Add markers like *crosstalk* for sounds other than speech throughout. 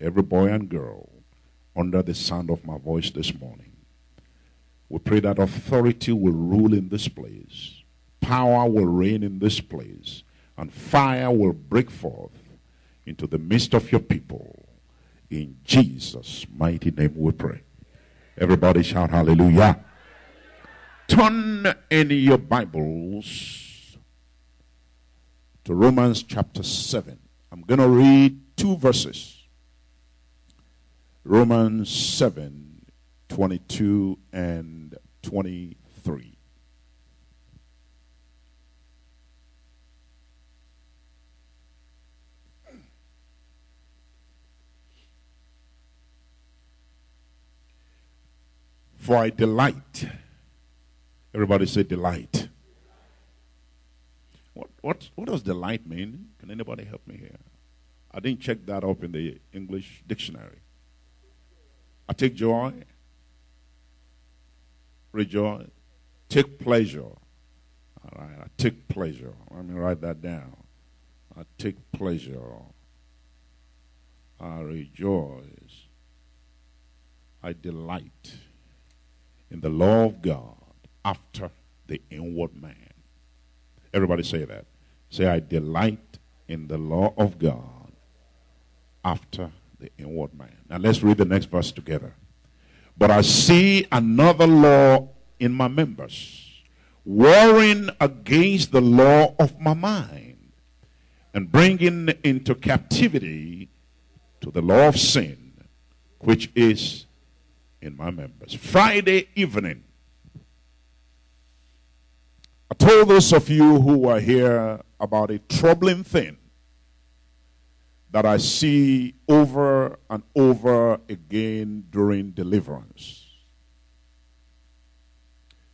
every boy and girl under the sound of my voice this morning. We pray that authority will rule in this place, power will reign in this place, and fire will break forth into the midst of your people. In Jesus' mighty name we pray. Everybody shout hallelujah. Turn in your Bibles to Romans chapter 7. I'm going to read two verses. Romans 7 22 and 23. For I delight. Everybody say delight. What, what, what does delight mean? Can anybody help me here? I didn't check that up in the English dictionary. I take joy, rejoice, take pleasure. All right, I take pleasure. Let me write that down. I take pleasure. I rejoice. I delight in the law of God after the inward man. Everybody say that. Say, I delight in the law of God after the inward man. Now let's read the next verse together. But I see another law in my members, warring against the law of my mind, and bringing into captivity to the law of sin, which is in my members. Friday evening, I told those of you who were here about a troubling thing that I see over and over again during deliverance.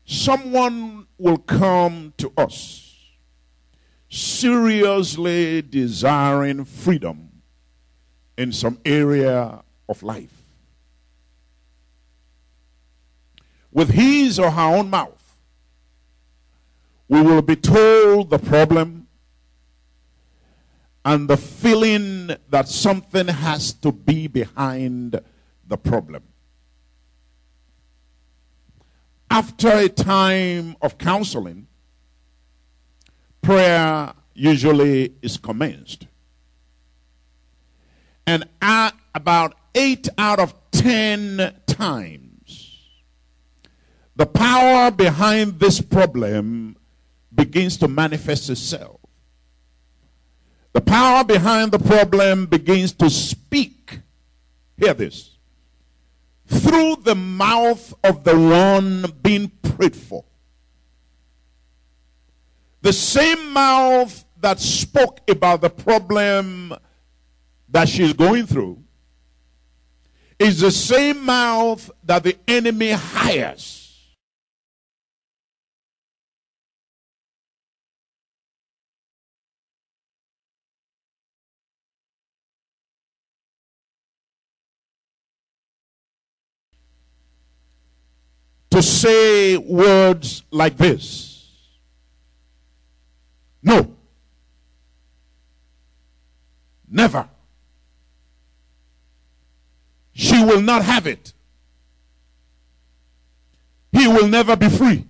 Someone will come to us seriously desiring freedom in some area of life. With his or her own mouth, we will be told the problem and the feeling that something has to be behind the problem. After a time of counseling, prayer usually is commenced. And at about eight out of ten times, the power behind this problem begins to manifest itself. The power behind the problem begins to speak. Hear this. Through the mouth of the one being prayed for. The same mouth that spoke about the problem that she's going through is the same mouth that the enemy hires to say words like this No. Never. She will not have it. He will never be free.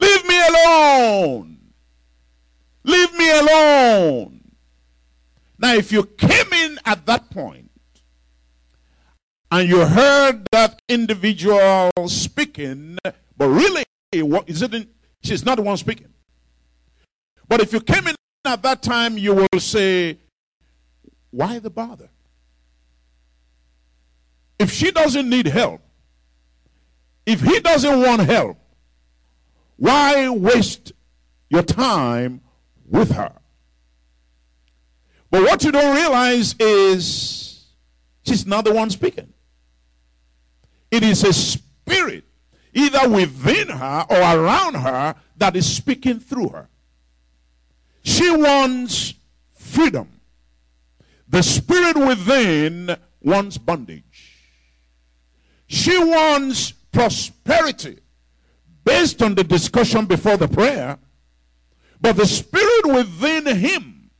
Leave me alone. Leave me alone. Now, if you came in at that point and you heard that individual speaking, but really, what is it? She's not the one speaking. But if you came in at that time, you will say, Why the bother? If she doesn't need help, if he doesn't want help, why waste your time with her? But what you don't realize is she's not the one speaking. It is a spirit, either within her or around her, that is speaking through her. She wants freedom. The spirit within wants bondage. She wants prosperity based on the discussion before the prayer. But the spirit within him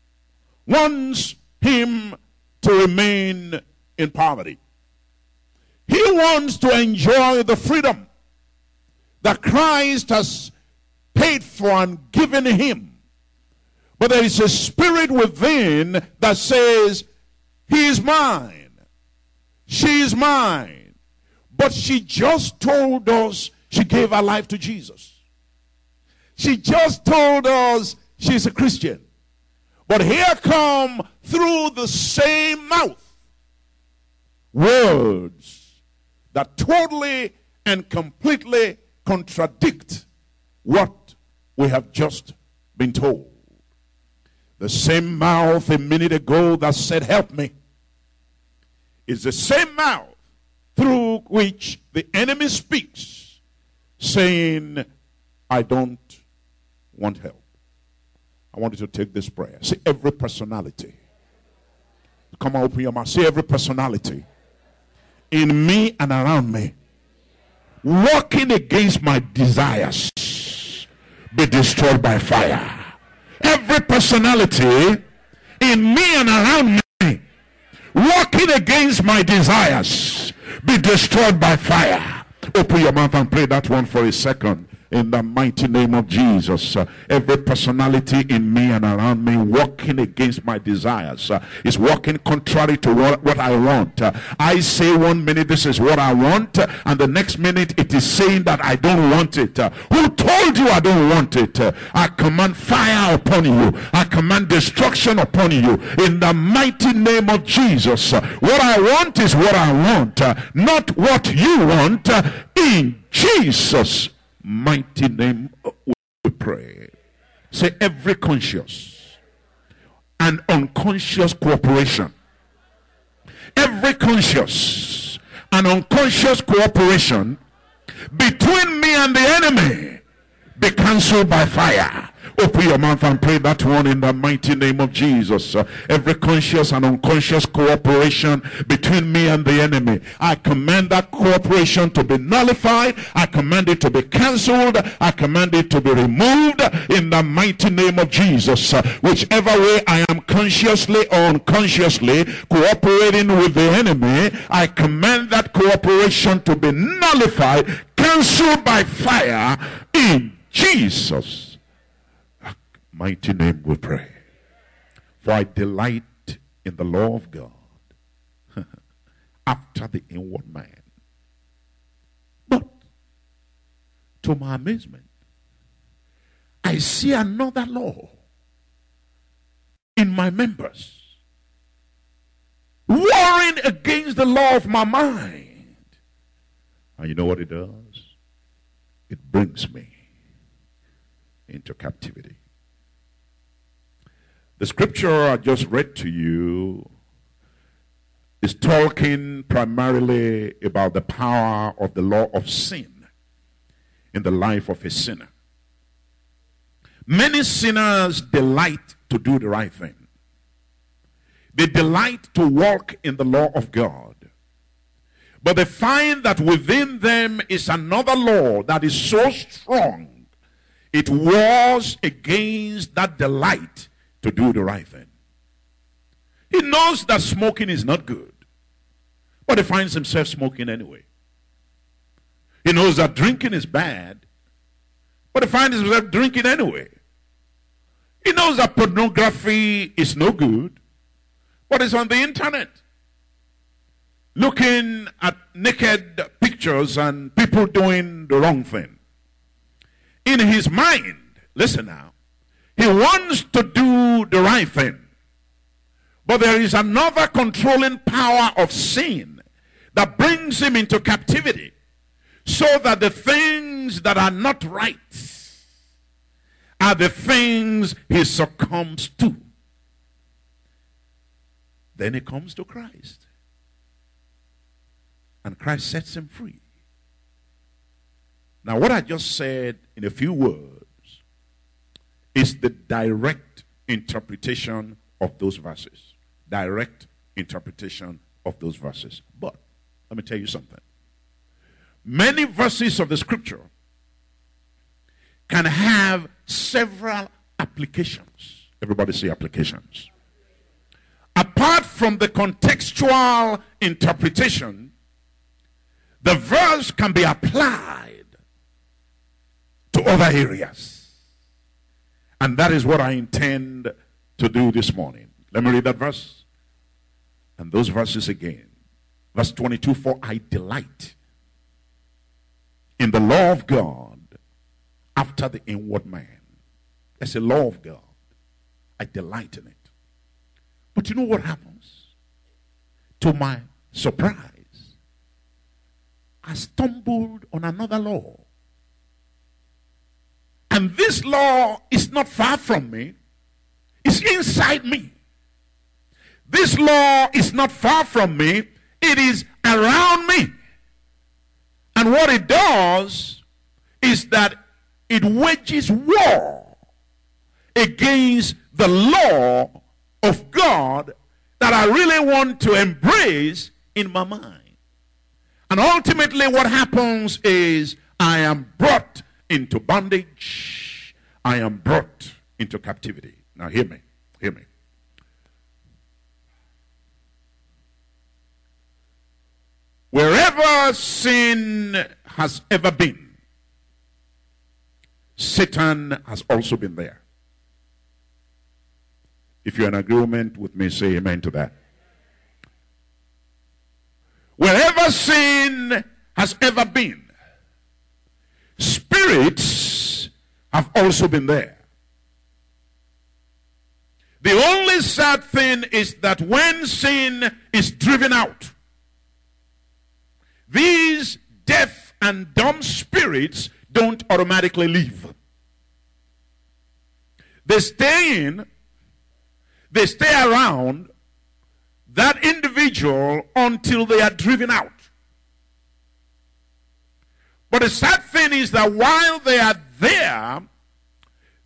wants him to remain in poverty. He wants to enjoy the freedom that Christ has paid for and given him. But there is a spirit within that says, He is mine. She is mine. But she just told us she gave her life to Jesus. She just told us she's a Christian. But here come through the same mouth words that totally and completely contradict what we have just been told. The same mouth a minute ago that said, Help me, is the same mouth through which the enemy speaks, saying, I don't want help. I want you to take this prayer. See every personality. Come on, open your mouth. See every personality in me and around me working against my desires be destroyed by fire. Every personality in me and around me working against my desires be destroyed by fire. Open your mouth and pray that one for a second in the mighty name of Jesus. Uh, every personality in me and around me working against my desires uh, is working contrary to what, what I want. Uh, I say one minute this is what I want, and the next minute it is saying that I don't want it. Who told you I don't want it? I command fire upon you. I command destruction upon you in the mighty name of Jesus. what I want is what I want, not what you want. in Jesus' mighty name we pray. Say every conscious and unconscious cooperation. Every conscious and unconscious cooperation between me and the enemy be cancelled by fire Open your mouth and pray that one in the mighty name of Jesus. Every conscious and unconscious cooperation between me and the enemy, I command that cooperation to be nullified. I command it to be cancelled. I command it to be removed in the mighty name of Jesus. Whichever way I am consciously or unconsciously cooperating with the enemy, I command that cooperation to be nullified, cancelled by fire in Jesus' mighty name we pray. For I delight in the law of God *laughs* after the inward man. But to my amazement, I see another law in my members warring against the law of my mind. And you know what it does? It brings me into captivity. The scripture I just read to you is talking primarily about the power of the law of sin in the life of a sinner. Many sinners delight to do the right thing. They delight to walk in the law of God. But they find that within them is another law that is so strong, it wars against that delight to do the right thing. He knows that smoking is not good, but he finds himself smoking anyway. He knows that drinking is bad, but he finds himself drinking anyway. He knows that pornography is no good, but it's on the internet. Looking at naked pictures and people doing the wrong thing. In his mind, listen now, he wants to do the right thing. But there is another controlling power of sin that brings him into captivity so that the things that are not right are the things he succumbs to. Then he comes to Christ. And Christ sets him free. Now, what I just said in a few words is the direct interpretation of those verses. Direct interpretation of those verses. But let me tell you something. Many verses of the scripture can have several applications. Everybody say applications. Apart from the contextual interpretation, the verse can be applied to other areas. And that is what I intend to do this morning. Let me read that verse. And those verses again. Verse 22 For I delight in the law of God after the inward man. That's a law of God. I delight in it. But you know what happens? To my surprise, I stumbled on another law. And this law is not far from me, it's inside me. This law is not far from me, it is around me. And what it does is that it wages war against the law of God that I really want to embrace in my mind. And ultimately, what happens is I am brought into bondage, I am brought into captivity. Now, hear me, hear me. Wherever sin has ever been, Satan has also been there. If you're in agreement with me, say amen to that. Wherever sin has ever been, spirits have also been there. The only sad thing is that when sin is driven out, these deaf and dumb spirits don't automatically leave. They stay in they stay around that individual until they are driven out. But the sad thing is that while they are there,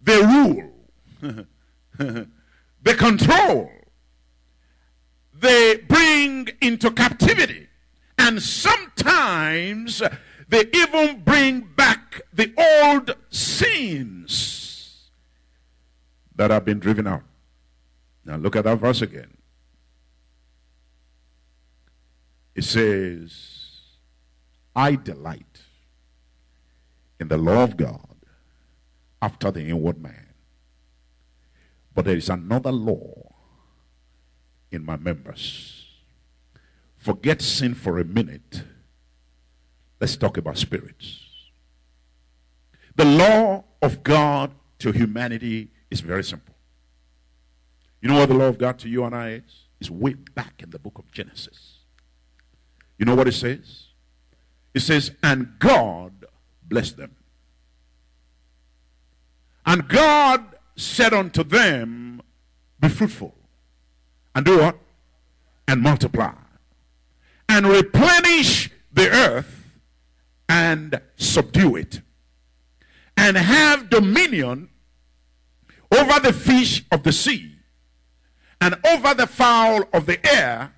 they rule, *laughs* they control, they bring into captivity, and sometimes they even bring back the old sins that have been driven out. Now look at that verse again. It says, I delight in the law of God after the inward man. But there is another law in my members. Forget sin for a minute. Let's talk about spirits. The law of God to humanity is very simple. You know what the law of God to you and I is? It's way back in the book of Genesis. You know what it says? It says, and God blessed them. And God said unto them, Be fruitful. And do what? And multiply. And replenish the earth and subdue it. And have dominion over the fish of the sea and over the fowl of the air,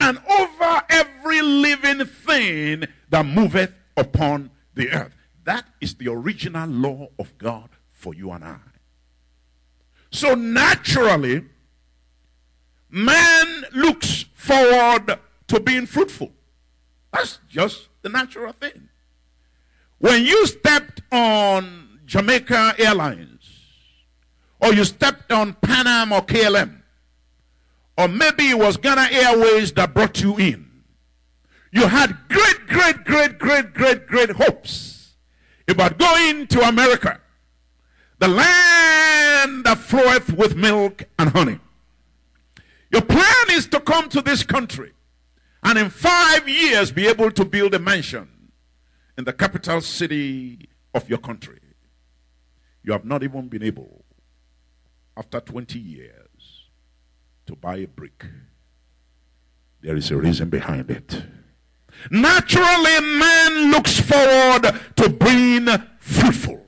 and over every living thing that moveth upon the earth. That is the original law of God for you and I. So naturally, man looks forward to being fruitful. That's just the natural thing. When you stepped on Jamaica Airlines, or you stepped on Pan Am or KLM, or maybe it was Ghana Airways that brought you in. You had great, great, great, great, great, great hopes about going to America, the land that floweth with milk and honey. Your plan is to come to this country and in five years be able to build a mansion in the capital city of your country. You have not even been able, after 20 years, to buy a brick. There is a reason behind it. Naturally, man looks forward to being fruitful.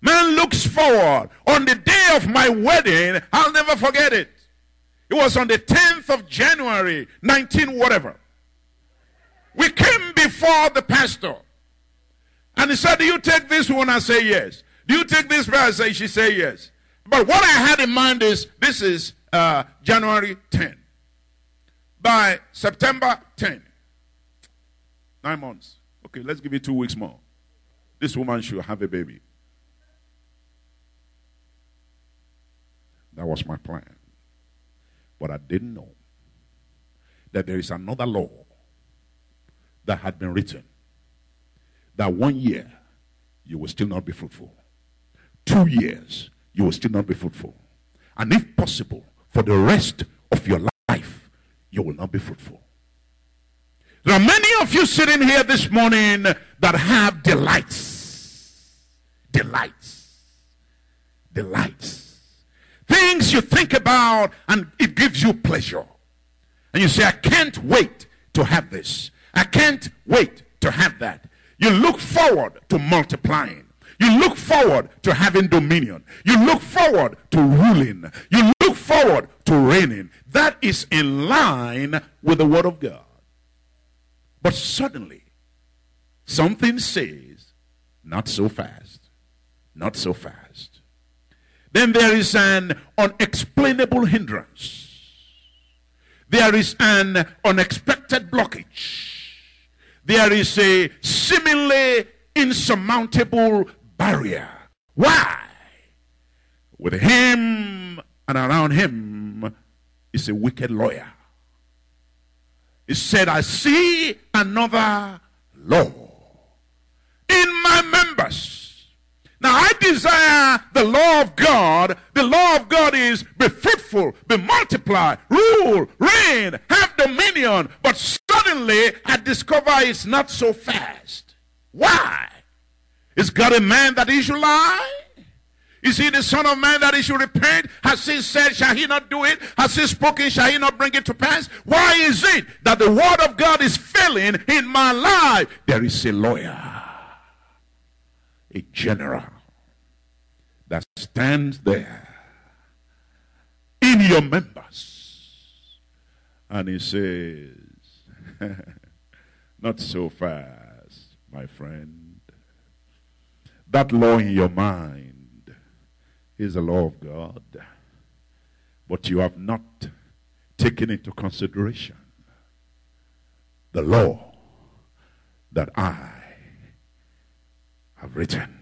Man looks forward. On the day of my wedding, I'll never forget it. It was on the 10th of January, 19 whatever. We came before the pastor. And he said, Do you take this one? I say yes. Do you take this one? I say, she say yes. But what I had in mind is this is uh, January 10. By September 10, nine months. Okay, let's give it two weeks more. This woman should have a baby. That was my plan. But I didn't know that there is another law that had been written that one year you will still not be fruitful. Two years you will still not be fruitful. And if possible, for the rest of your life, you will not be fruitful. There are many of you sitting here this morning that have delights. Delights. Delights. Things you think about and it gives you pleasure. And you say, I can't wait to have this. I can't wait to have that. You look forward to multiplying. You look forward to having dominion. You look forward to ruling. You look forward to reigning. That is in line with the Word of God. But suddenly, something says, not so fast. Not so fast. Then there is an unexplainable hindrance. There is an unexpected blockage. There is a seemingly insurmountable barrier. Why? With him and around him is a wicked lawyer. He said, I see another law in my members. Now I desire the law of God. The law of God is be fruitful, be multiply, rule, reign, have dominion. But suddenly I discover it's not so fast. Why? Is God a man that he should lie? Is he the son of man that he should repent? Has he said, shall he not do it? Has he spoken, shall he not bring it to pass? Why is it that the word of God is failing in my life? There is a lawyer, a general that stands there in your members. And he says, *laughs* not so fast, my friend. That law in your mind is the law of God. But you have not taken into consideration the law that I have written.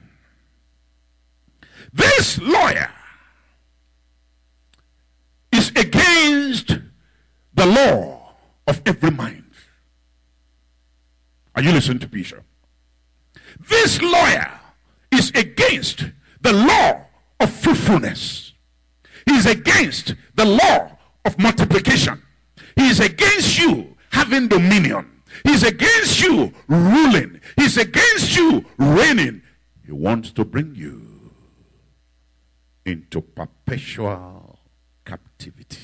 This lawyer is against the law of every mind. Are you listening to Bishop? This lawyer is against the law of fruitfulness. He is against the law of multiplication. He is against you having dominion. He's against you ruling. He's against you reigning. He wants to bring you into perpetual captivity.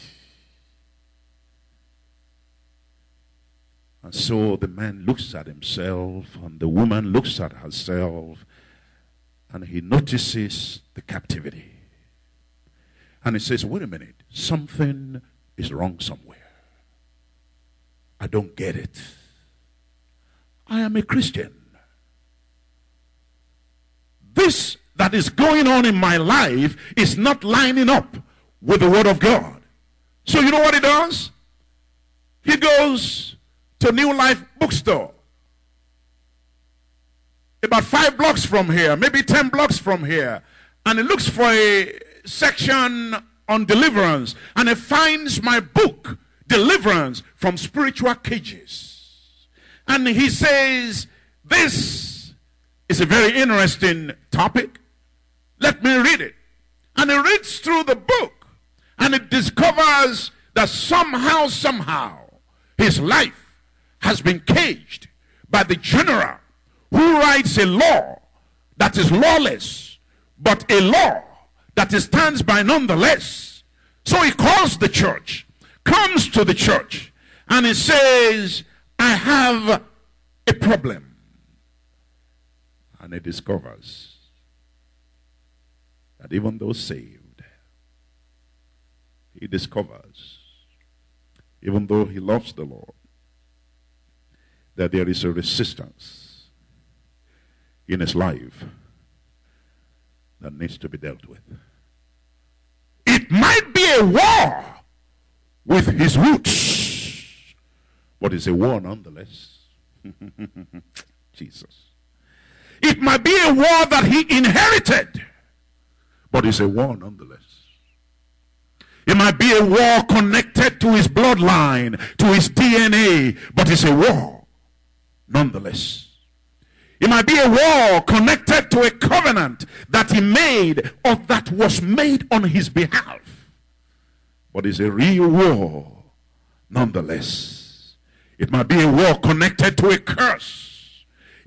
And so the man looks at himself, and the woman looks at herself, and he notices the captivity. And he says, Wait a minute, something is wrong somewhere. I don't get it. I am a Christian. This that is going on in my life is not lining up with the Word of God. So, you know what he does? He goes to New Life Bookstore about five blocks from here, maybe 10 blocks from here, and he looks for a section on deliverance, and he finds my book, Deliverance from Spiritual Cages. And he says, This is a very interesting topic. Let me read it. And he reads through the book, and it discovers that somehow, somehow, his life has been caged by the general who writes a law that is lawless, but a law that stands by nonetheless. So he calls the church, comes to the church, and he says, I have a problem. And he discovers that even though saved, he discovers, even though he loves the Lord, that there is a resistance in his life that needs to be dealt with. It might be a war with his roots, but it's a war nonetheless. *laughs* Jesus. It might be a war that he inherited, but it's a war nonetheless. It might be a war connected to his bloodline, to his DNA, but it's a war nonetheless. It might be a war connected to a covenant that he made or that was made on his behalf. But it's a real war nonetheless. It might be a war connected to a curse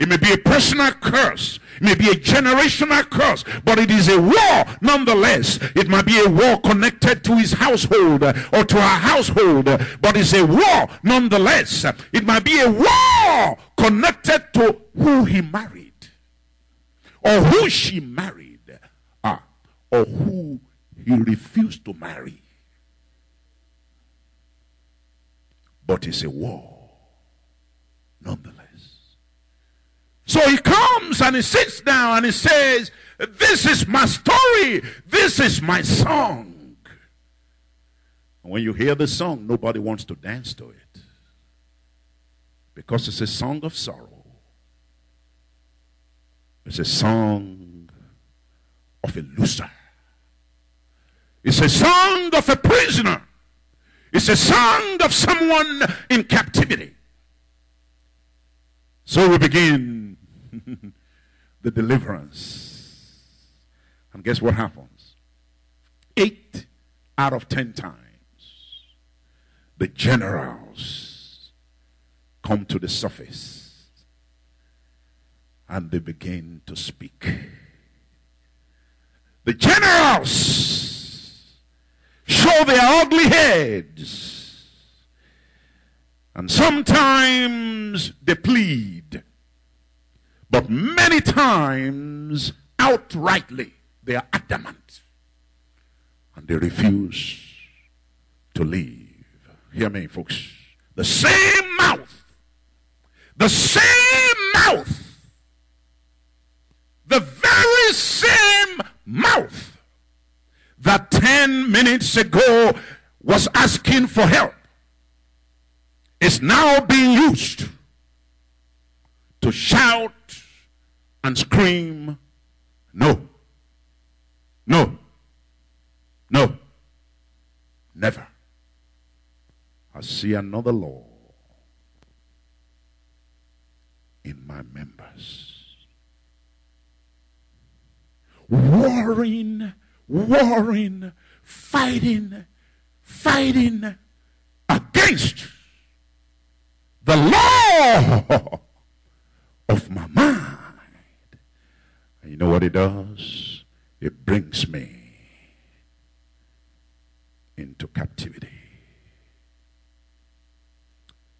it may be a personal curse. It may be a generational curse. But it is a war nonetheless. It might be a war connected to his household or to our household. But it's a war nonetheless. It might be a connected to who he married. Or who she married. Ah, or who he refused to marry. But it's a war nonetheless. So he comes and he sits down and he says, This is my story. This is my song. And when you hear the song, nobody wants to dance to it because it's a song of sorrow. It's a song of a loser. It's a song of a prisoner. It's a song of someone in captivity. So we begin *laughs* the deliverance. And guess what happens? Eight out of ten times, the generals come to the surface and they begin to speak. The generals show their ugly heads. And sometimes they plead. But many times, outrightly, they are adamant. And they refuse to leave. Hear me, folks. The same mouth, the same mouth, the very same mouth that 10 minutes ago was asking for help is now being used to shout and scream, No, no, no, never. I see another law in my members. Warring, warring, fighting, fighting against the law of my mind. And you know what it does? It brings me into captivity.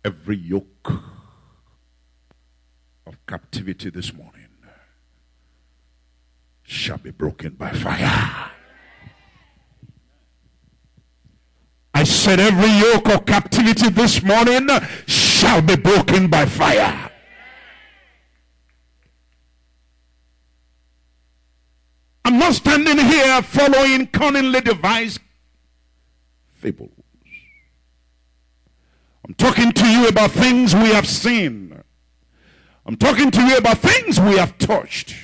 Every yoke captivity this morning shall be broken by fire. I said, every yoke of captivity this morning shall be broken by fire. I'm not standing here following cunningly devised fables. I'm talking to you about things we have seen. I'm talking to you about things we have touched.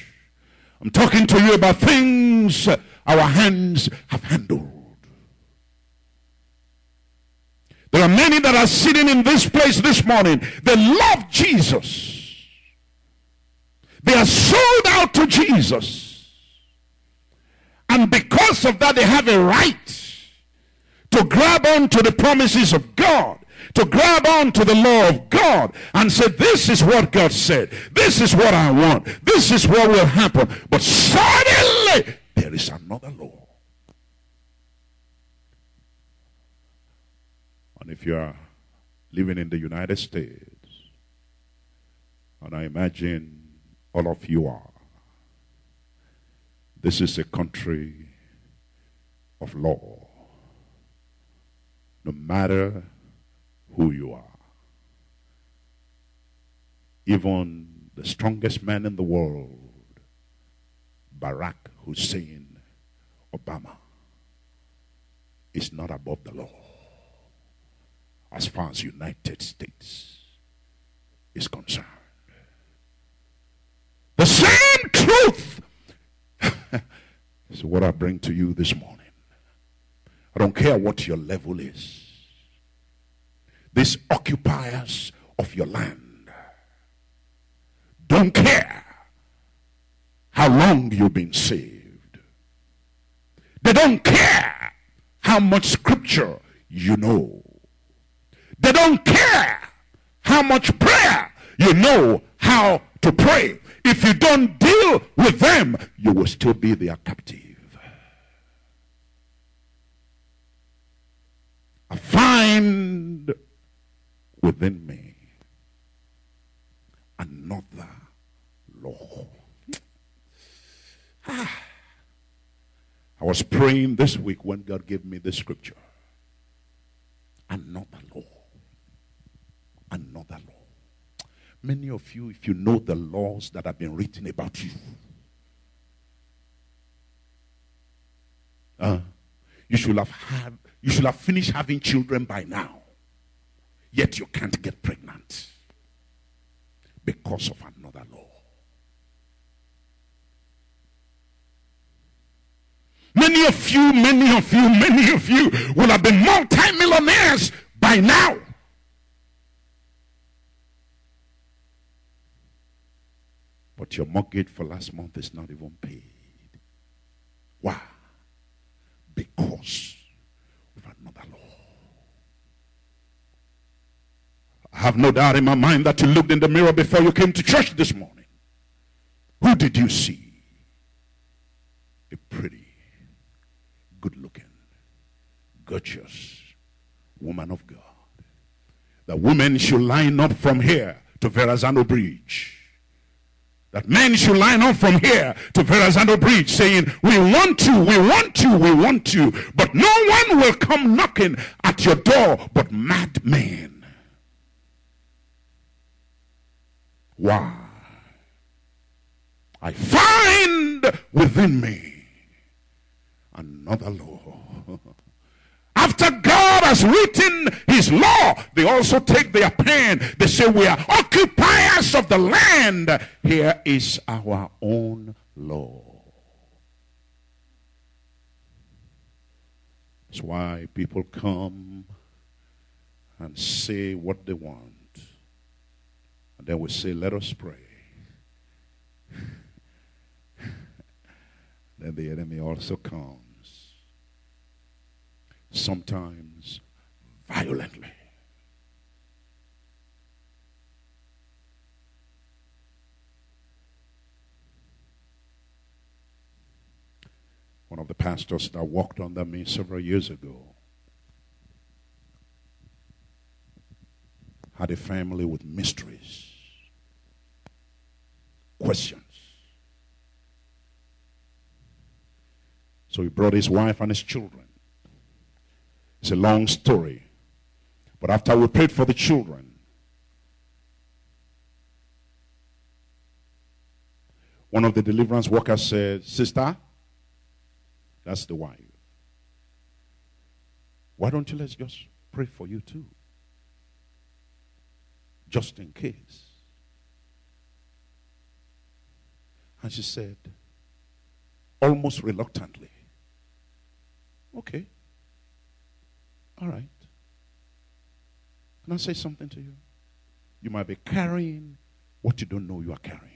I'm talking to you about things our hands have handled. There are many that are sitting in this place this morning. They love Jesus. They are sold out to Jesus. And because of that, they have a right to grab onto the promises of God, to grab on to the law of God and say, This is what God said. This is what I want. This is what will happen. But suddenly, there is another law. And if you are living in the United States, and I imagine all of you are, this is a country of law. No matter who you are. Even the strongest man in the world, Barack Hussein Obama, is not above the law. As far as United States is concerned. The same truth *laughs* is what I bring to you this morning. I don't care what your level is. These occupiers of your land don't care how long you've been saved. They don't care how much scripture you know. They don't care how much prayer you know how to pray. If you don't deal with them, you will still be their captive. I find within me another law. Ah. I was praying this week when God gave me this scripture. Another law. Another law. Many of you, if you know the laws that have been written about you, you should have had, you should have finished having children by now. Yet you can't get pregnant because of another law. Many of you, many of you, many of you will have been multimillionaires by now. But your mortgage for last month is not even paid. Why? Because of another law. I have no doubt in my mind that you looked in the mirror before you came to church this morning. Who did you see? A pretty good looking, gorgeous woman of God. The women should line up from here to Verrazano Bridge. That men should line up from here to Verrazano Bridge saying, We want to, we want to, we want to. But no one will come knocking at your door but madmen. Why? I find within me another law. *laughs* After God has written his law, they also take their pen. They say, We are occupiers of the land. Here is our own law. That's why people come and say what they want. And then we say, Let us pray. then the enemy also comes sometimes violently. One of the pastors that walked under me several years ago had a family with mysteries, questions. So he brought his wife and his children. It's a long story. But after we prayed for the children, one of the deliverance workers said, Sister, that's the wife. Why don't you let's just pray for you too? Just in case. And she said, almost reluctantly, Okay. All right. Can I say something to you? You might be carrying what you don't know you are carrying.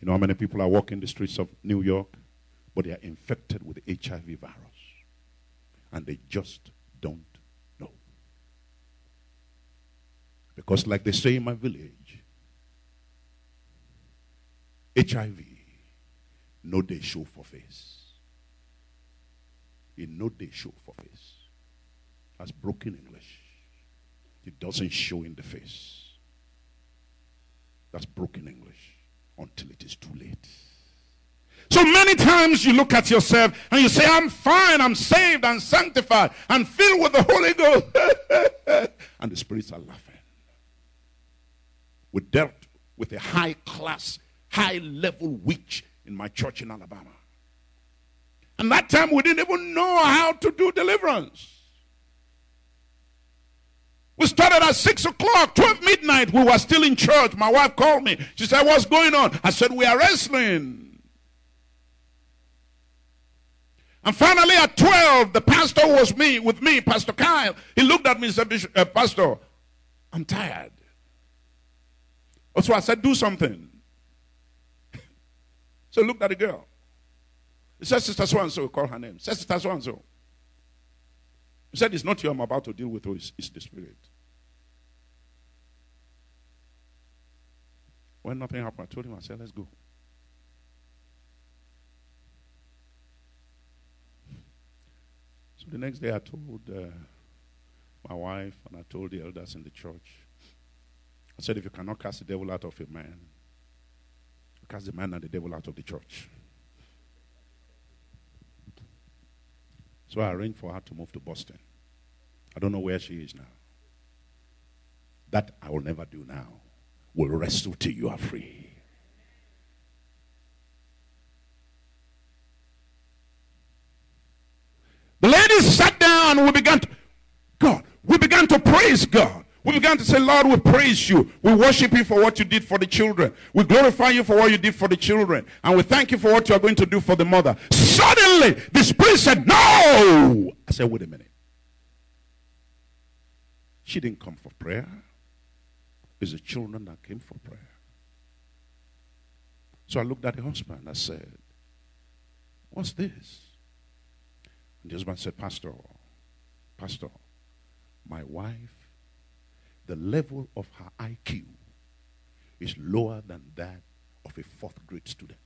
You know how many people are walking the streets of New York, but they are infected with HIV virus, and they just don't know. Because, like they say in my village, HIV, no day show for face. In no day show for face. That's broken English. It doesn't show in the face. That's broken English until it is too late. So many times you look at yourself and you say, I'm fine, I'm saved, I'm sanctified, I'm filled with the Holy Ghost. *laughs* and the spirits are laughing. We dealt with a high class high level witch in my church in Alabama. And that time we didn't even know how to do deliverance. We started at 6 o'clock, 12 midnight. We were still in church. My wife called me. She said, What's going on? I said, We are wrestling. And finally, at 12, the pastor was me with me, Pastor Kyle. He looked at me and said, uh, Pastor, I'm tired. So I said, Do something. *laughs* so looked at the girl. He said, Sister so and so, call her name. Said, Sister so and so. He said, It's not you I'm about to deal with, oh, it's, it's the spirit. When nothing happened, I told him, I said, Let's go. So the next day, I told uh, my wife and I told the elders in the church. I said, if you cannot cast the devil out of a man, cast the man and the devil out of the church. So I arranged for her to move to Boston. I don't know where she is now. That I will never do now. Will wrestle till you are free. The ladies sat down and we began to God. We began to praise God. We began to say, Lord, we praise you. We worship you for what you did for the children. We glorify you for what you did for the children. And we thank you for what you are going to do for the mother. Suddenly, the spirit said, No! I said, Wait a minute. She didn't come for prayer. It's the children that came for prayer. So I looked at the husband. And I said, What's this? And the husband said, Pastor, Pastor, my wife the level of her IQ is lower than that of a fourth grade student.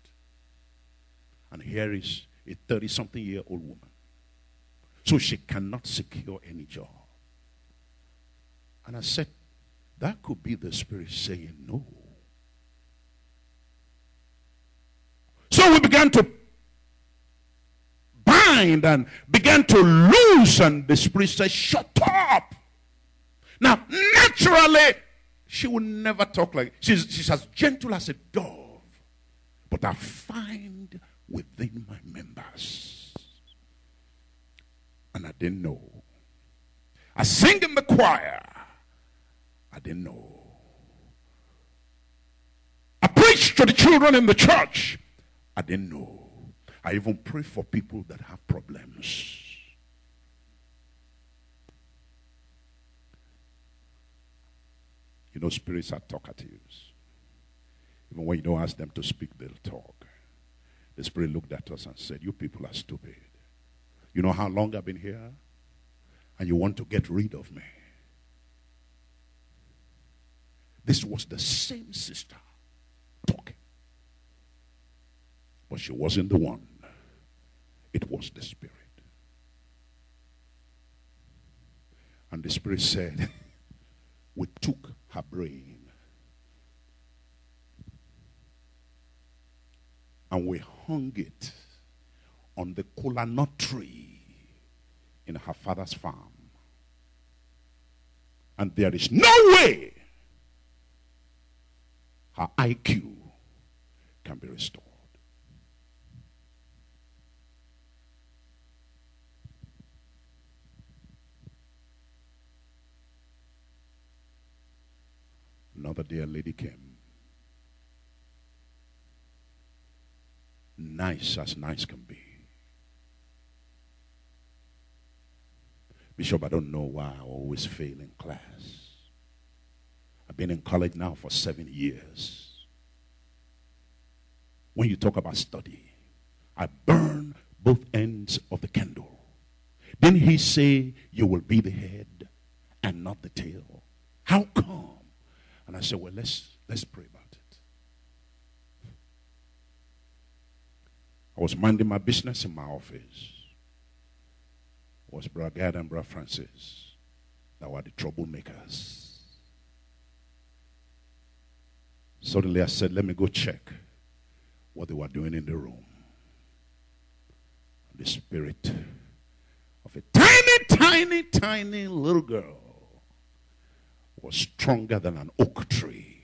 And here is a 30 something year old woman. So she cannot secure any job. And I said, that could be the Spirit saying no. So we began to bind and began to loose, and the Spirit said, Shut up. Now, naturally, she will never talk like she's, she's as gentle as a dove. But I find within my members. And I didn't know. I sing in the choir. I didn't know. I preach to the children in the church. I didn't know. I even pray for people that have problems. You know, spirits are talkatives. Even when you don't ask them to speak, they'll talk. The spirit looked at us and said, You people are stupid. You know how long I've been here? And you want to get rid of me. This was the same sister talking. But she wasn't the one, it was the spirit. And the spirit said, *laughs* We took her brain. And we hung it on the cola nut tree in her father's farm. And there is no way her IQ can be restored. Another a lady came. Nice as nice can be. Bishop, I don't know why I always fail in class. I've been in college now for seven years. When you talk about study, I burn both ends of the candle. Didn't he say you will be the head and not the tail? How come? And I said, well, let's, let's pray about it. I was minding my business in my office. It was Brother Gad and Brother Francis that were the troublemakers. Suddenly I said, let me go check what they were doing in the room. The spirit of a tiny, tiny, tiny little girl was stronger than an oak tree.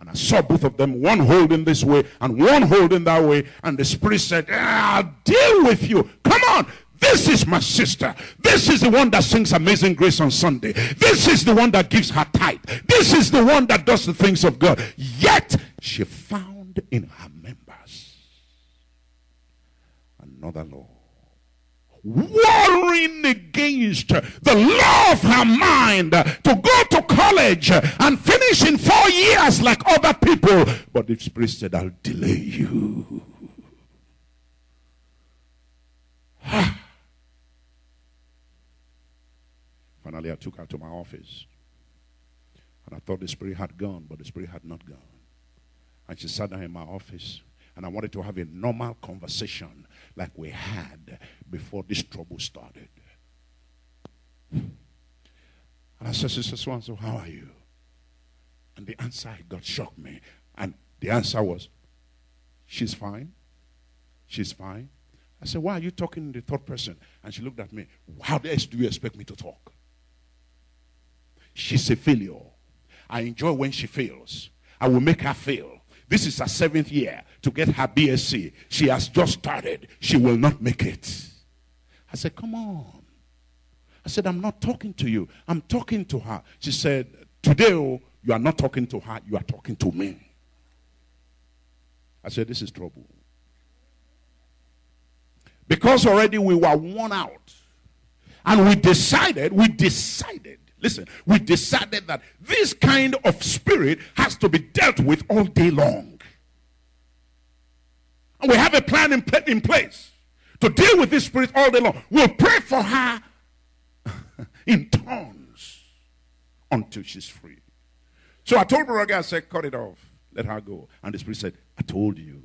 And I saw both of them, one holding this way and one holding that way. And the Spirit said, I'll deal with you. Come on. This is my sister. This is the one that sings Amazing Grace on Sunday. This is the one that gives her tithe. This is the one that does the things of God. Yet she found in her members another law warring against the law of her mind to go to college and finish in four years like other people. But the Spirit said, I'll delay you. Finally, I took her to my office. And I thought the Spirit had gone, but the Spirit had not gone. And she sat down in my office. And I wanted to have a normal conversation like we had before this trouble started. And I said, Sister Swan, so how are you? And the answer I got shocked me. And the answer was, She's fine. She's fine. I said, Why are you talking in the third person? And she looked at me, How else do you expect me to talk? She's a failure. I enjoy when she fails. I will make her fail. This is her seventh year to get her BSc. She has just started. She will not make it. I said, Come on. I said, I'm not talking to you. I'm talking to her. She said, Today, oh, you are not talking to her. You are talking to me. I said, This is trouble. Because already we were worn out. And we decided, we decided Listen, we decided that this kind of spirit has to be dealt with all day long. And we have a plan in, in place to deal with this spirit all day long. We'll pray for her *laughs* in turns until she's free. So I told Brother I said, cut it off. Let her go. And the spirit said, I told you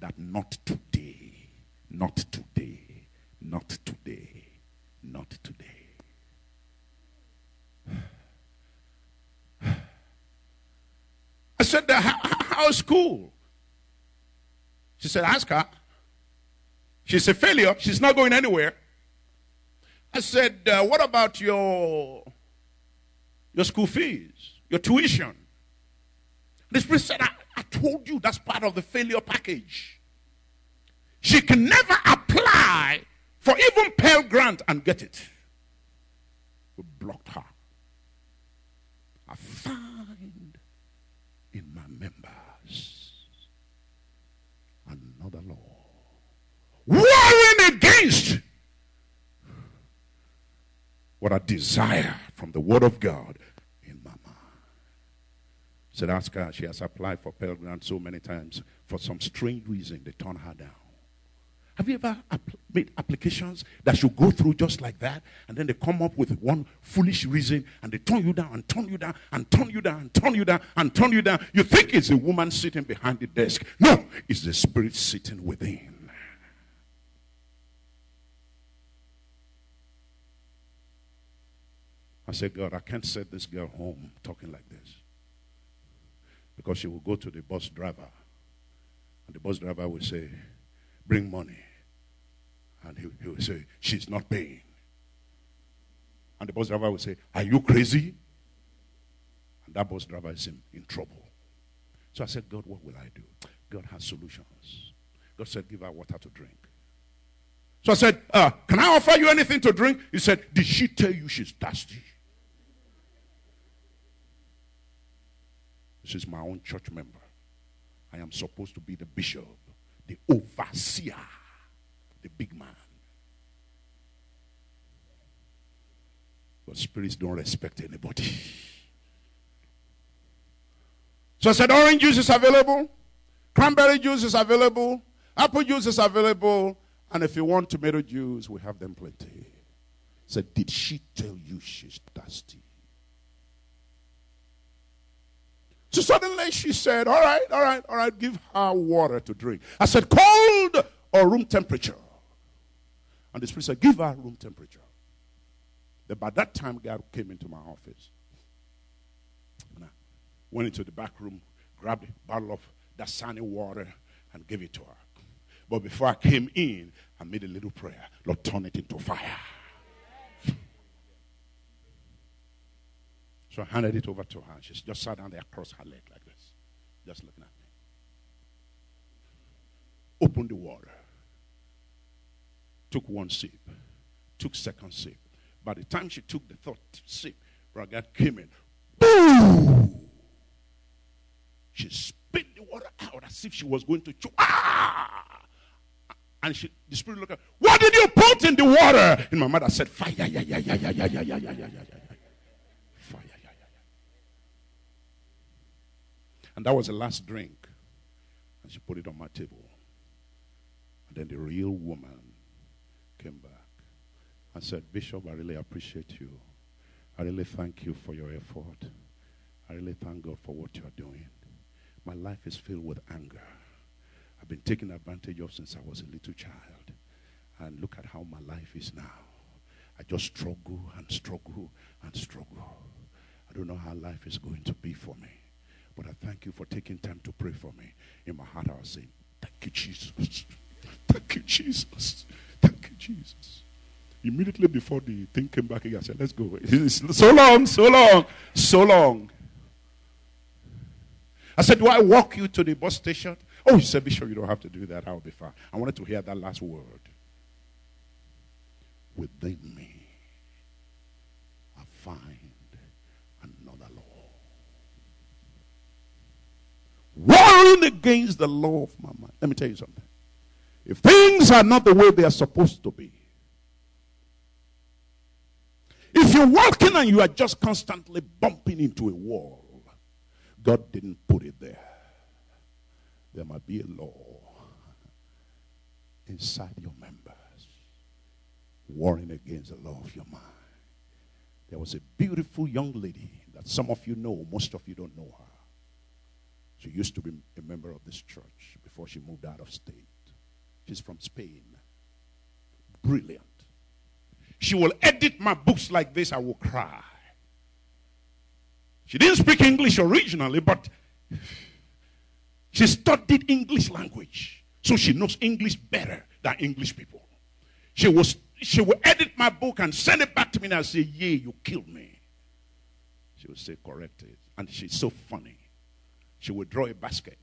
that not today, not today, not today, not today. I said, how, how's school? She said, ask her. She's a failure. She's not going anywhere. I said, uh, what about your, your school fees, your tuition? The Spirit said, I, I told you that's part of the failure package. She can never apply for even Pell Grant and get it. We blocked her. I find in my members another law. Warring against what I desire from the Word of God in my mind. Said, ask her. She has applied for Pell Grant so many times. For some strange reason, they turn her down. Have you ever made applications that should go through just like that? And then they come up with one foolish reason and they turn you down and turn you down and turn you down and turn you down and turn you down. You think it's a woman sitting behind the desk. No, it's the spirit sitting within. I said, God, I can't send this girl home talking like this. Because she will go to the bus driver. And the bus driver will say, Bring money. And he, he would say, She's not paying. And the bus driver would say, Are you crazy? And that bus driver is in, in trouble. So I said, God, what will I do? God has solutions. God said, Give her water to drink. So I said, uh, Can I offer you anything to drink? He said, Did she tell you she's thirsty? This is my own church member. I am supposed to be the bishop, the overseer the big man. But spirits don't respect anybody. So I said, orange juice is available, cranberry juice is available, apple juice is available, and if you want tomato juice, we have them plenty. said, Did she tell you she's thirsty? So suddenly she said, All right, all right, all right, give her water to drink. I said, Cold or room temperature? And the Spirit said, Give her room temperature. Then by that time, God came into my office. And I went into the back room, grabbed a bottle of Dasani water, and gave it to her. But before I came in, I made a little prayer Lord, turn it into fire. So I handed it over to her. She just sat down there across her leg like this, just looking at me. Opened the water. Took one sip. Took second sip. By the time she took the third sip, Brother came in. Boom! She spit the water out as if she was going to choke. Ah! And she, the spirit looked at What did you put in the water? And my mother said, Fire, yeah, yeah, yeah, yeah, yeah, yeah, yeah, yeah, yeah, yeah, yeah. Fire, yeah, yeah, yeah. And that was the last drink. And she put it on my table. And then the real woman and said, Bishop, I really appreciate you. I really thank you for your effort. I really thank God for what you are doing. My life is filled with anger. I've been taken advantage of since I was a little child. And look at how my life is now. I just struggle and struggle and struggle. I don't know how life is going to be for me. But I thank you for taking time to pray for me. In my heart, I was saying, Thank you, Jesus. Thank you, Jesus. Thank you, Jesus. Immediately before the thing came back again, I said, Let's go. so long, so long, so long. I said, Do I walk you to the bus station? Oh, he said, Be sure you don't have to do that. I'll be fine. I wanted to hear that last word. Within me, I find another law. Warring against the law of my mind. Let me tell you something. If things are not the way they are supposed to be, if you're walking and you are just constantly bumping into a wall, God didn't put it there. There might be a law inside your members warring against the law of your mind. There was a beautiful young lady that some of you know, most of you don't know her. She used to be a member of this church before she moved out of state. She's from Spain. Brilliant. She will edit my books like this, I will cry. She didn't speak English originally, but she studied English language. So she knows English better than English people. She was she will edit my book and send it back to me and I say, Yeah, you killed me. She will say, correct it. And she's so funny. She will draw a basket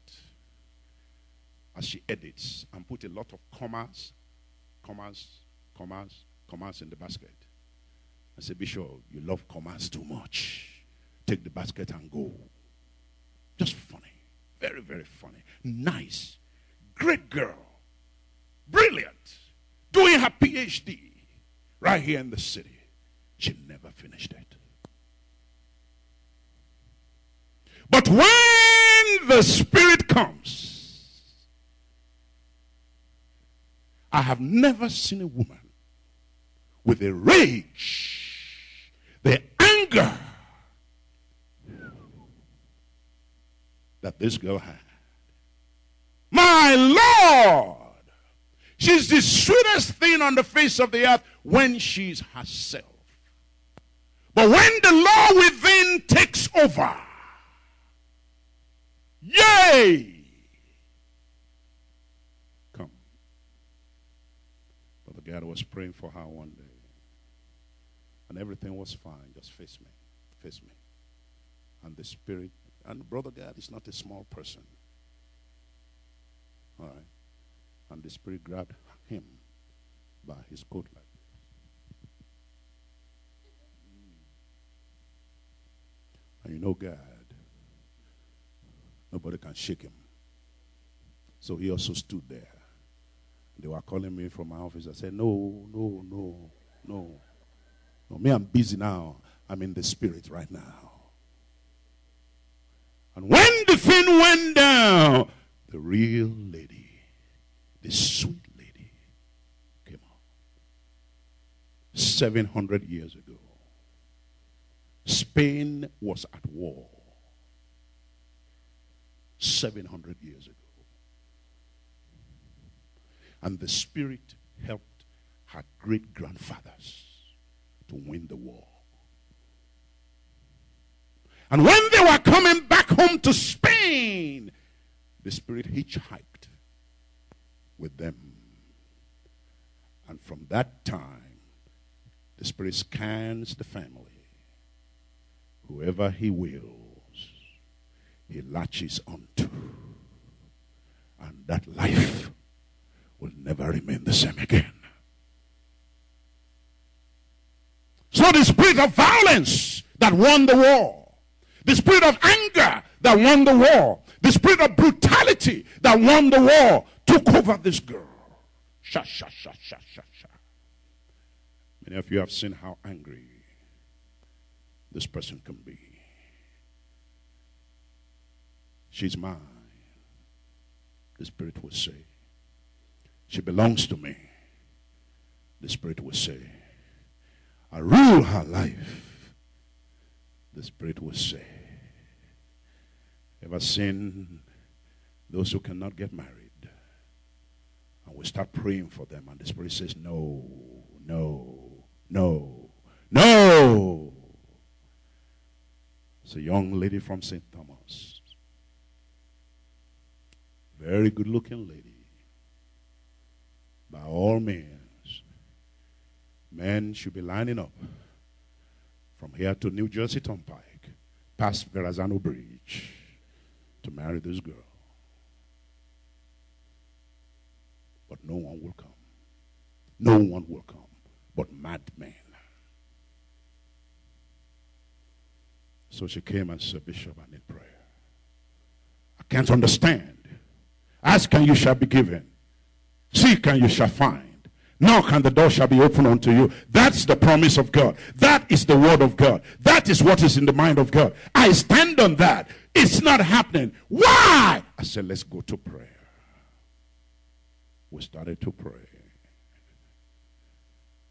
as she edits and put a lot of commas, commas, commas, commas in the basket. I say, Bishop, you love commas too much. Take the basket and go. Just funny. Very, very funny. Nice. Great girl. Brilliant. Doing her PhD right here in the city. She never finished it. But when the Spirit comes, I have never seen a woman with the rage, the anger that this girl had. My Lord! She's the sweetest thing on the face of the earth when she's herself. But when the law within takes over, yay! Come. Brother God was praying for her one day. And everything was fine. Just face me. Face me. And the Spirit and Brother God is not a small person. All right. And the Spirit grabbed him by his coat like this. Mm. And you know God, nobody can shake him. So he also stood there. They were calling me from my office. I said, No, no, no, no. No, me, I'm busy now. I'm in the spirit right now. And when the thing went down, the real lady, the sweet lady, came out. 700 years ago, Spain was at war. 700 years ago. And the Spirit helped her great grandfathers to win the war. And when they were coming back home to Spain, the Spirit hitchhiked with them. And from that time, the Spirit scans the family, Whoever he wills, he latches onto. And that life will never remain the same again. The spirit of violence that won the war, the spirit of anger that won the war, the spirit of brutality that won the war took over this girl. Sha, sha, sha, sha, sha, sha. Many of you have seen how angry this person can be. She's mine. The Spirit will say. She belongs to me. The Spirit will say. I rule her life. The Spirit will say. Ever seen those who cannot get married? And we start praying for them, and the Spirit says, No, no, no, no. It's a young lady from St. Thomas. Very good looking lady. By all means, men should be lining up from here to New Jersey Turnpike, past Verrazano Bridge, to marry this girl. But no one will come. No one will come but madmen. So she came and said, Bishop, I need prayer. I can't understand. Ask and you shall be given. Seek and you shall find. Knock and the door shall be opened unto you. That's the promise of God. That is the word of God. That is what is in the mind of God. I stand on that. It's not happening. Why? I said, let's go to prayer. We started to pray.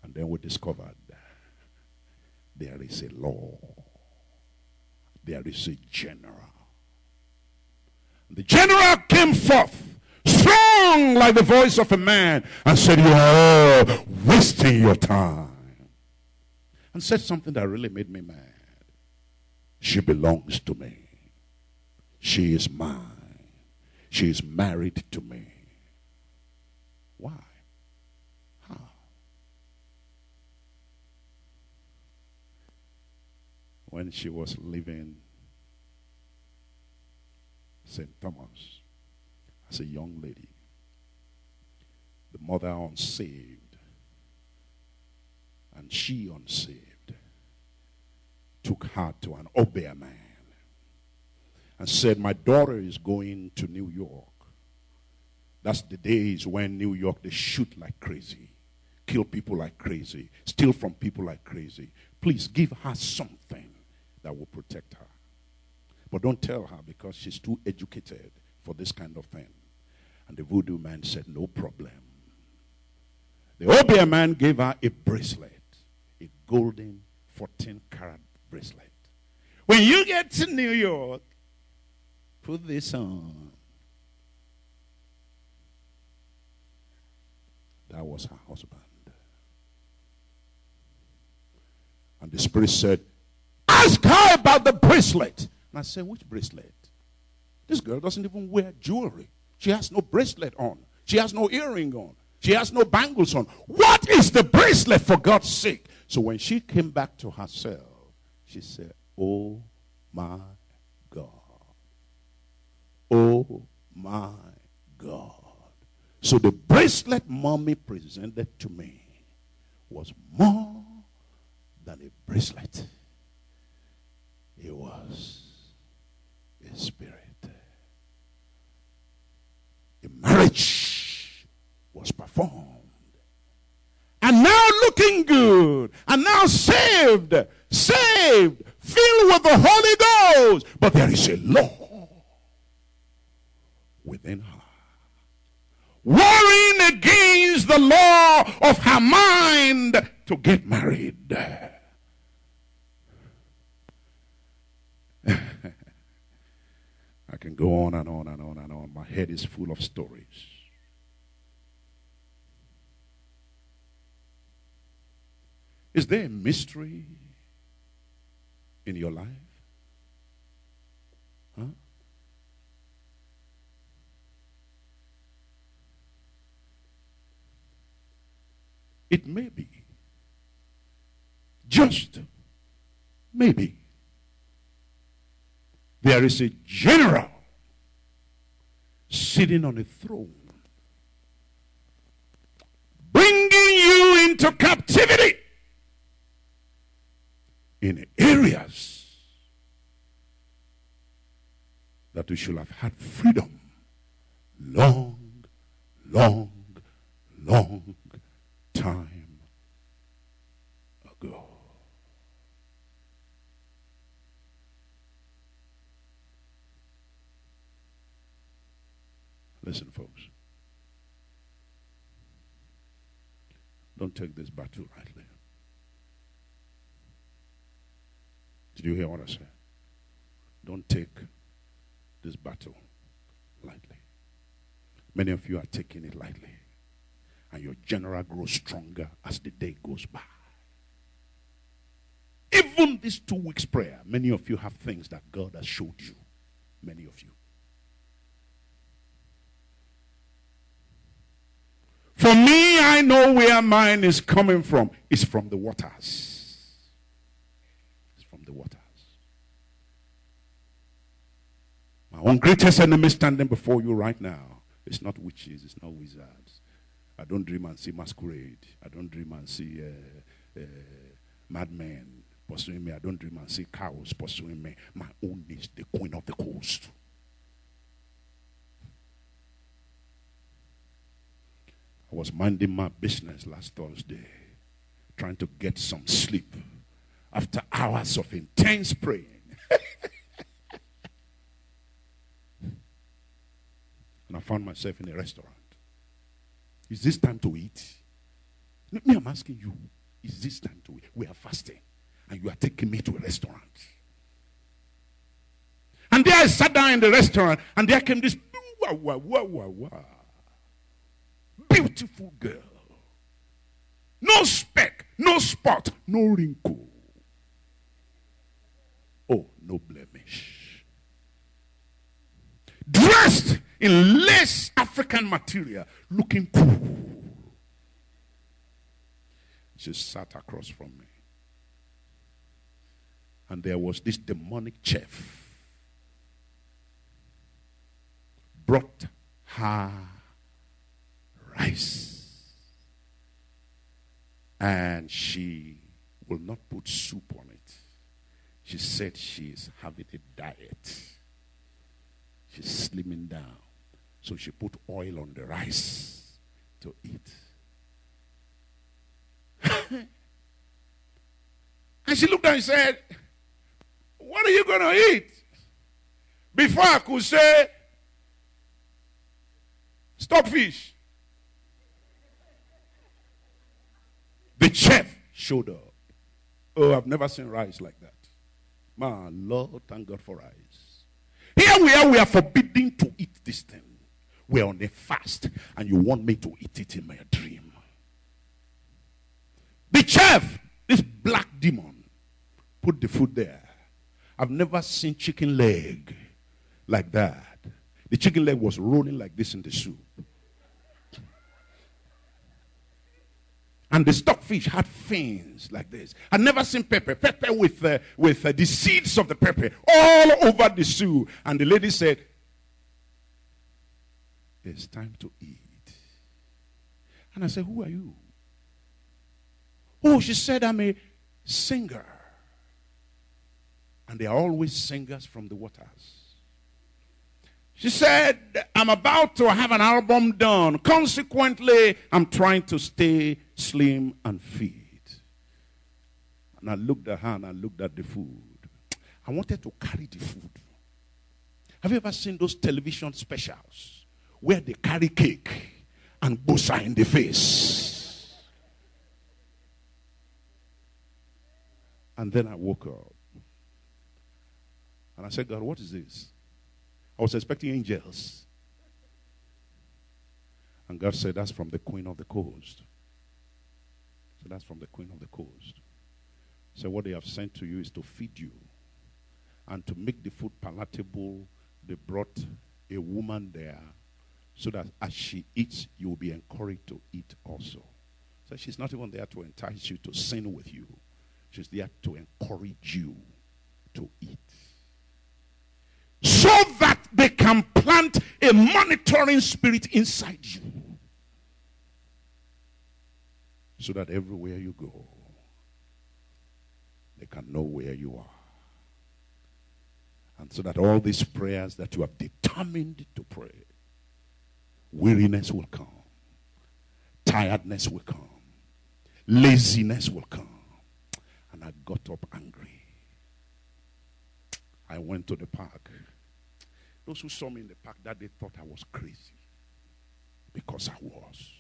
And then we discovered there is a law. There is a general. The general came forth strong like the voice of a man and said, You are all wasting your time. And said something that really made me mad. She belongs to me. She is mine. She is married to me. Why? How? When she was living St. Thomas as a young lady, the mother unsaved, and she unsaved, took her to an Obeah man and said, My daughter is going to New York. That's the days when New York they shoot like crazy, kill people like crazy, steal from people like crazy. Please give her something that will protect her. But don't tell her because she's too educated for this kind of thing. And the voodoo man said, No problem. The Obeah man gave her a bracelet, a golden 14 carat bracelet. When you get to New York, put this on. That was her husband. And the spirit said, Ask her about the bracelet. And I said, Which bracelet? This girl doesn't even wear jewelry. She has no bracelet on. She has no earring on. She has no bangles on. What is the bracelet for God's sake? So when she came back to herself, she said, Oh my God. Oh my God. So the bracelet mommy presented to me was more than a bracelet. It was a spirit. The marriage was performed. And now looking good. And now saved. Saved. Filled with the Holy Ghost. But there is a law within her. Warring against the law of her mind to get married. *laughs* I can go on and on and on and on. My head is full of stories. Is there a mystery in your life? Huh? It may be. Just maybe There is a general sitting on a throne, bringing you into captivity in areas that we should have had freedom long, long, long time ago. Listen, folks. Don't take this battle lightly. Did you hear what I said? Don't take this battle lightly. Many of you are taking it lightly. And your general grows stronger as the day goes by. Even this two weeks prayer, many of you have things that God has showed you. Many of you. For me, I know where mine is coming from. It's from the waters. The waters. My own greatest enemy standing before you right now. It's not witches, it's not wizards. I don't dream and see masquerade. I don't dream and see uh, uh, madmen pursuing me. I don't dream and see cows pursuing me. My own is the queen of the coast. I was minding my business last Thursday, trying to get some sleep after hours of intense praying. *laughs* and I found myself in a restaurant. Is this time to eat? Me, I'm asking you, is this time to eat? We are fasting, and you are taking me to a restaurant. And there I sat down in the restaurant, and there came this wah, wah, wah, wah, wah beautiful girl. No speck, no spot, no wrinkle. Oh, no blemish. Dressed in less African material, looking cool. She sat across from me. And there was this demonic chef. Brought her rice. And she will not put soup on it. She said she's having a diet. She's slimming down. So she put oil on the rice to eat. *laughs* and she looked and said, What are you going to eat? Before I could say, Stockfish. The chef showed up. Oh, I've never seen rice like that. My Lord, thank God for rice. Here we are, we are forbidden to eat this thing. We're on a fast, and you want me to eat it in my dream. The chef, this black demon, put the food there. I've never seen chicken leg like that. The chicken leg was rolling like this in the soup. And the stockfish had fins like this. I'd never seen pepper. Pepper with, uh, with uh, the seeds of the pepper all over the soup. And the lady said, It's time to eat. And I said, Who are you? Oh, she said, I'm a singer. And they are always singers from the waters. She said, I'm about to have an album done. Consequently, I'm trying to stay slim and fit. And I looked at her and I looked at the food. I wanted to carry the food. Have you ever seen those television specials where they carry cake and bossa in the face? And then I woke up. And I said, God, what is this? I was expecting angels. And God said, That's from the queen of the coast. That's from the queen of the coast. So what they have sent to you is to feed you. And to make the food palatable, they brought a woman there so that as she eats, you will be encouraged to eat also. So she's not even there to entice you to sin with you. She's there to encourage you to eat. So that they can plant a monitoring spirit inside you. So that everywhere you go, they can know where you are. And so that all these prayers that you have determined to pray, weariness will come, tiredness will come, laziness will come. And I got up angry. I went to the park. Those who saw me in the park that day thought I was crazy. Because I was.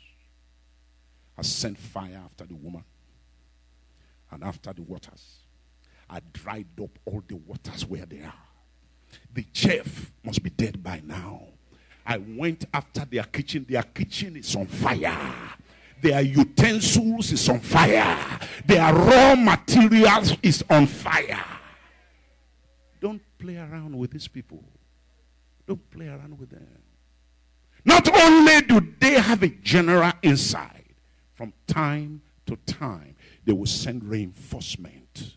I sent fire after the woman and after the waters. I dried up all the waters where they are. The chef must be dead by now. I went after their kitchen. Their kitchen is on fire. Their utensils is on fire. Their raw materials is on fire. Don't play around with these people. Don't play around with them. Not only do they have a general insight, from time to time, they will send reinforcement,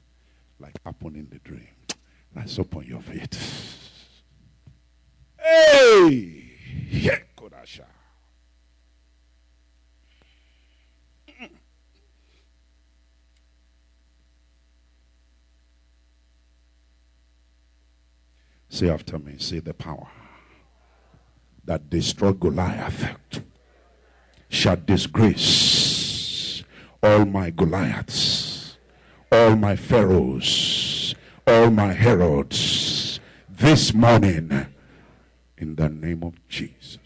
like happened in the dream. Rise up on your feet. Hey! Yeah, Kodasha. Say after me, say the power that destroyed Goliath shall disgrace all my Goliaths, all my Pharaohs, all my Herods this morning in the name of Jesus.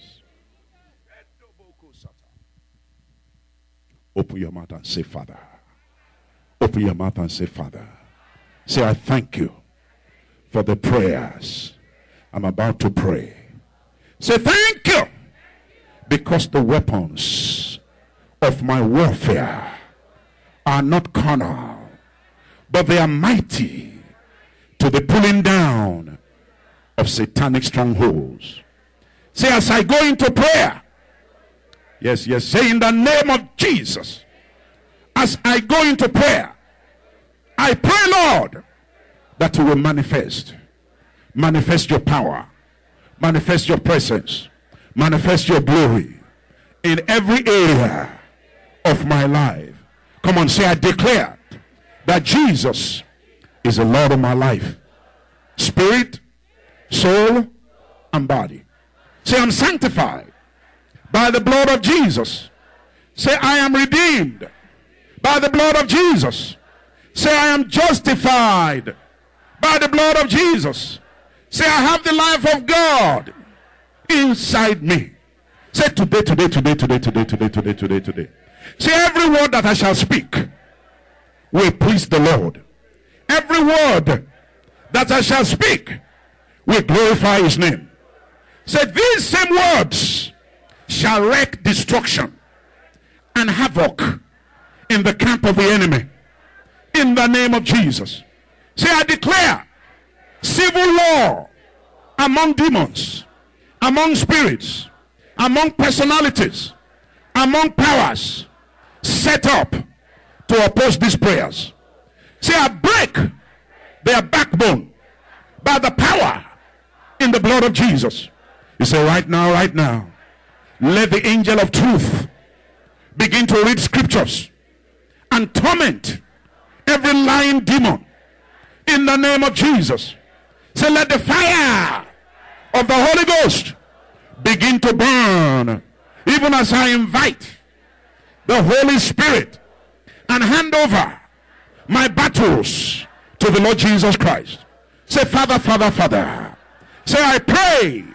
Open your mouth and say, Father. Open your mouth and say, Father. Say, I thank you for the prayers I'm about to pray. Say, thank you because the weapons of my warfare are not carnal, but they are mighty to the pulling down of satanic strongholds. Say, as I go into prayer, yes, yes, say in the name of Jesus, as I go into prayer, I pray, Lord, that you will manifest. Manifest your power, manifest your presence, manifest your glory in every area of my life. Come on, say, I declare that Jesus is the Lord of my life. Spirit, soul, and body. Say, I'm sanctified by the blood of Jesus. Say, I am redeemed by the blood of Jesus. Say, I am justified by the blood of Jesus. Say, I have the life of God inside me. Say today, today, today, today, today, today, today, today, today. Say every word that I shall speak will please the Lord. Every word that I shall speak will glorify his name. Say these same words shall wreak destruction and havoc in the camp of the enemy. In the name of Jesus. Say I declare civil law among demons among spirits, among personalities, among powers set up to oppose these prayers. Say, I break their backbone by the power in the blood of Jesus. You say, right now, right now, let the angel of truth begin to read scriptures and torment every lying demon in the name of Jesus. Say, let the fire of the Holy Ghost begin to burn. Even as I invite the Holy Spirit and hand over my battles to the Lord Jesus Christ. Say, Father, Father, Father. Say, I pray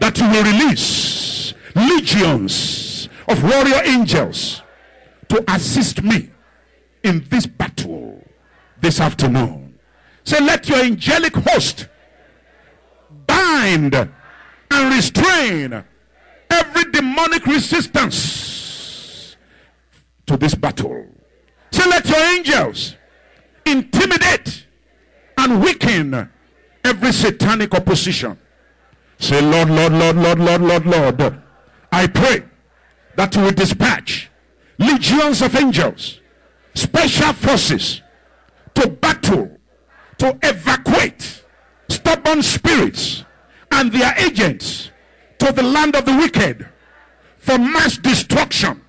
that you will release legions of warrior angels to assist me in this battle this afternoon. Say, let your angelic host bind and restrain every demonic resistance to this battle. So let your angels intimidate and weaken every satanic opposition. Say, Lord, Lord, Lord, Lord, Lord, Lord, Lord. I pray that you will dispatch legions of angels, special forces to battle, to evacuate stubborn spirits and their agents to the land of the wicked for mass destruction